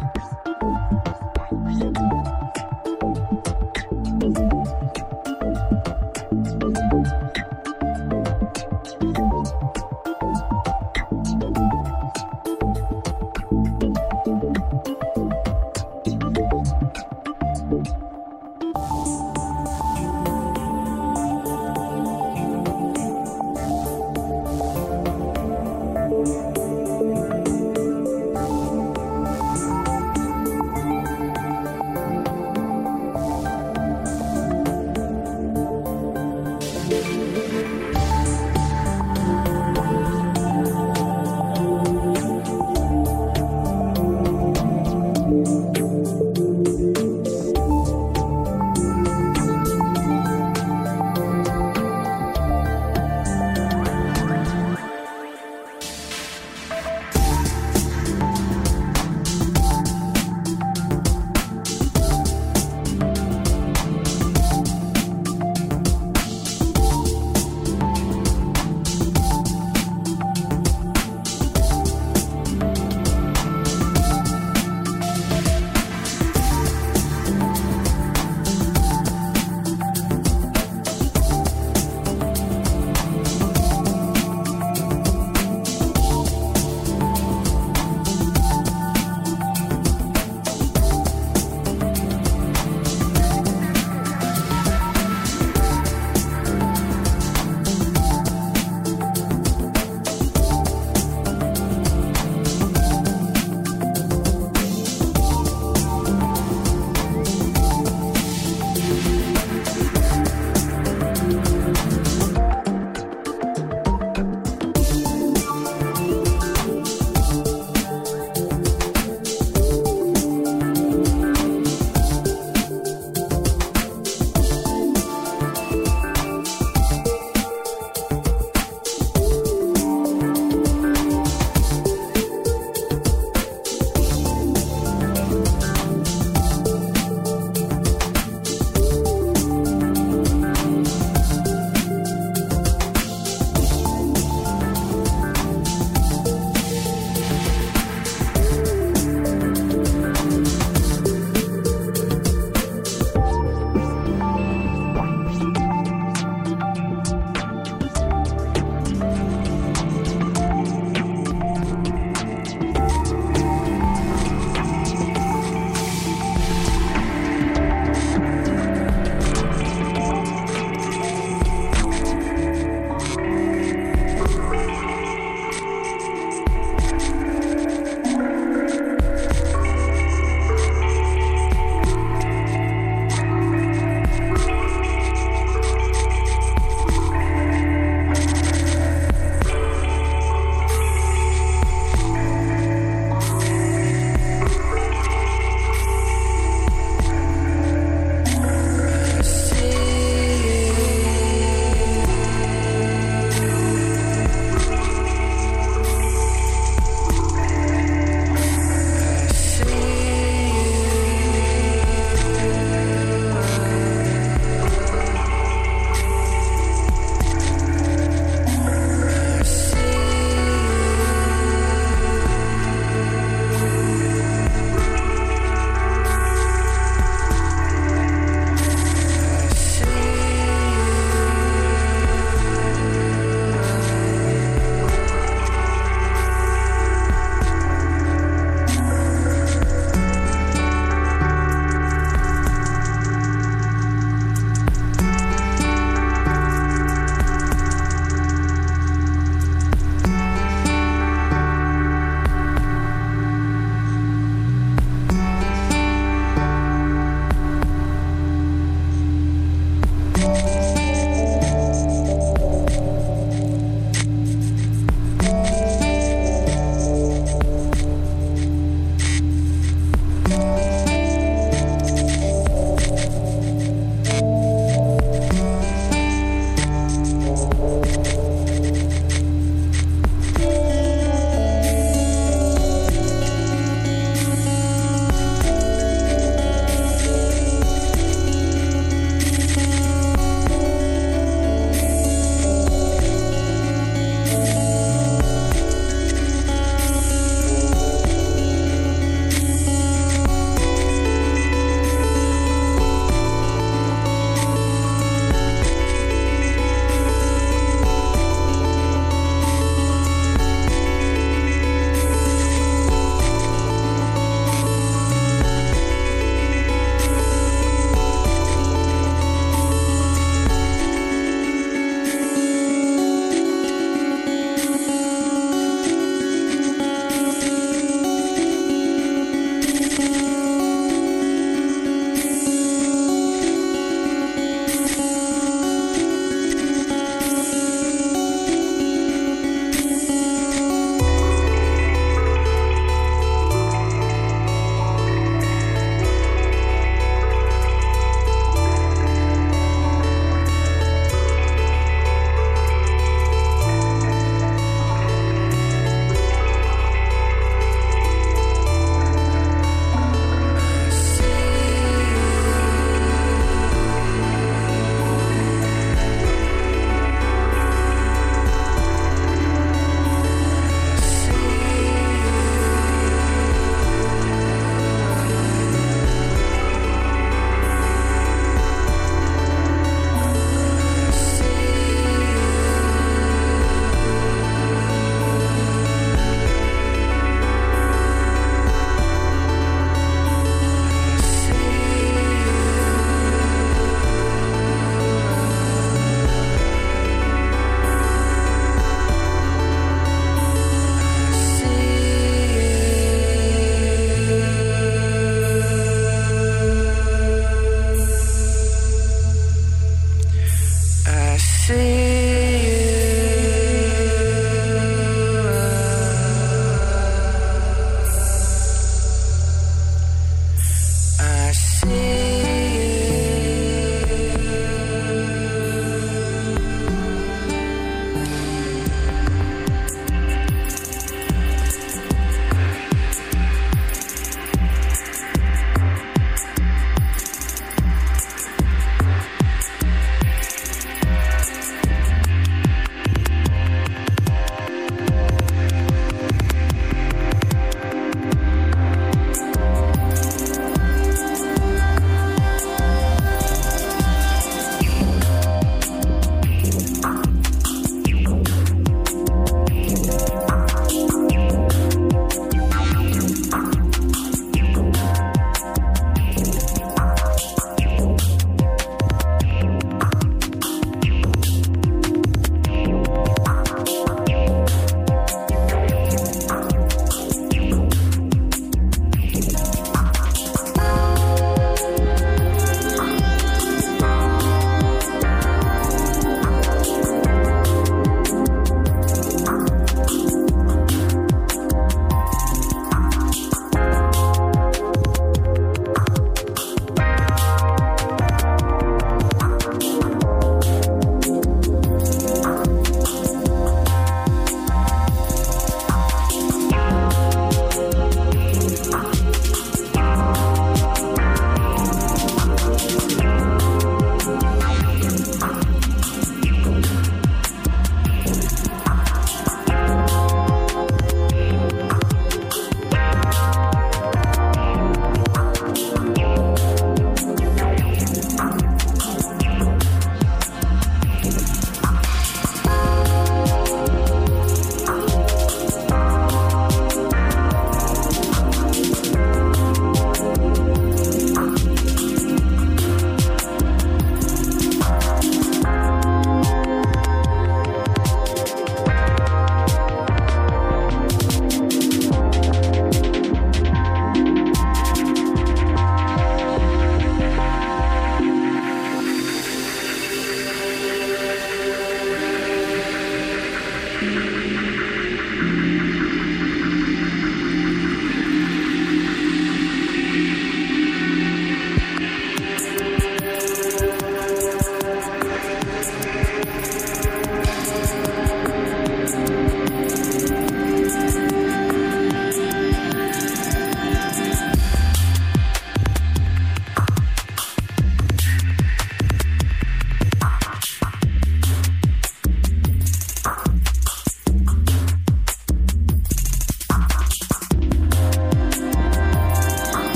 Bye.